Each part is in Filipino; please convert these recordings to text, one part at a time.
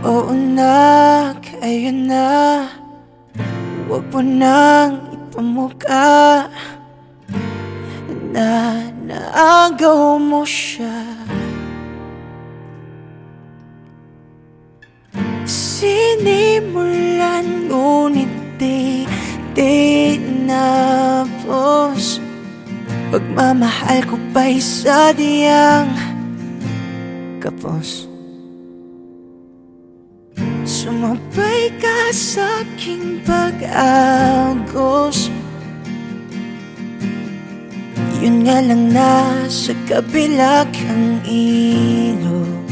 Oo na, kaya na. Huwag mo nang ipamuka Na naagaw mo siya. Sinimulan ngunit di, di napos Pagmamahal ko pa'y sadyang kapos Sumabay ka sa aking pag-agos. Yun nga lang na sa kabila kang ilog.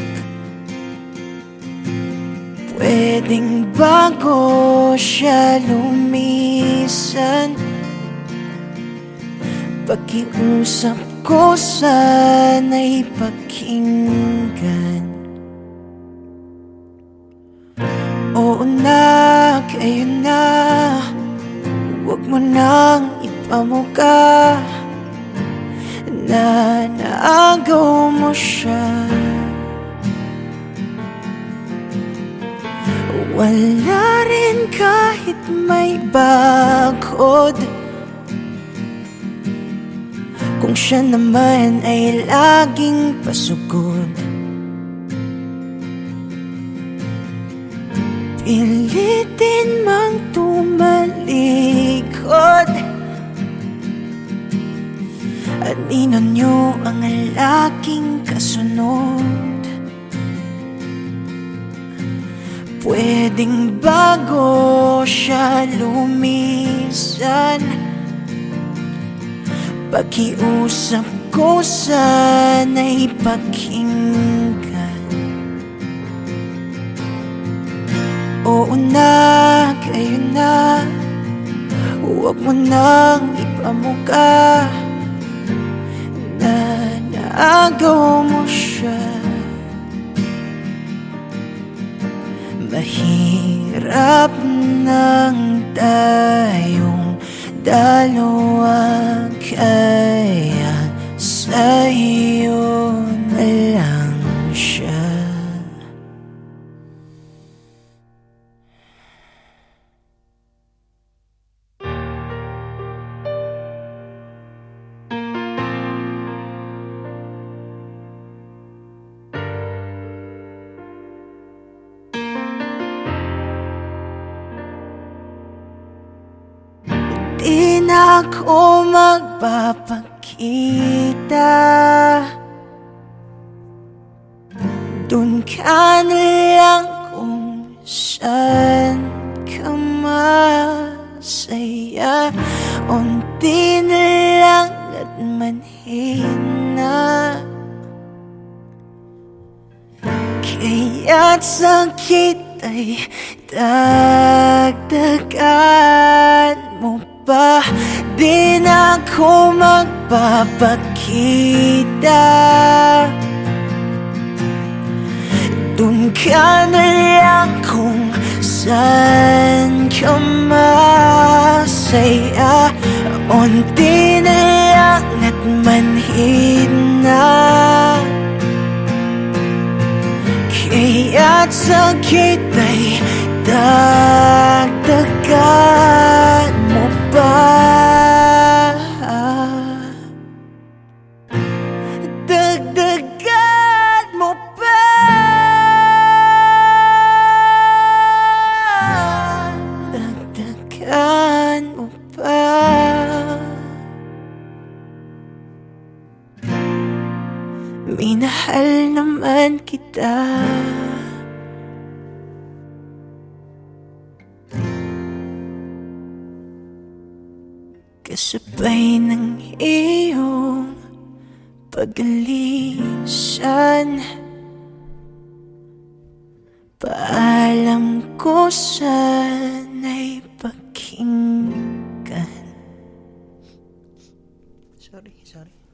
Pwedeng bago siya lumisan. Pakiusap ko sana'y pakinggan Oo na, kayo na. Huwag mo nang ipamuka Na naagaw mo siya. Wala rin kahit may bakod. Kung siya naman ay laging pasugod Pilitin mang tumalikod. At nyo ang laking kasunod. Pwedeng bago siya lumisan. Pakiusap ko sana'y pakinggan Oo na, kayo na. Huwag mo nang ipamuka. Na naagaw mo siya. Mahirap nang tayong dalawa Kaya ako magpapakita. Doon ka na lang kung saan ka masaya. Unti na lang at manhin na Kaya't sakit ay dagdagan mo pa Di na ako magpapakita. Doon ka na lang kung saan ka masaya. Unti na lang at manhin na. Kaya't sakit ay dagdagan Minahal naman kita. Kasabay ng iyong pagalisan. Paalam ko sana'y pakinggan. Sorry, sorry.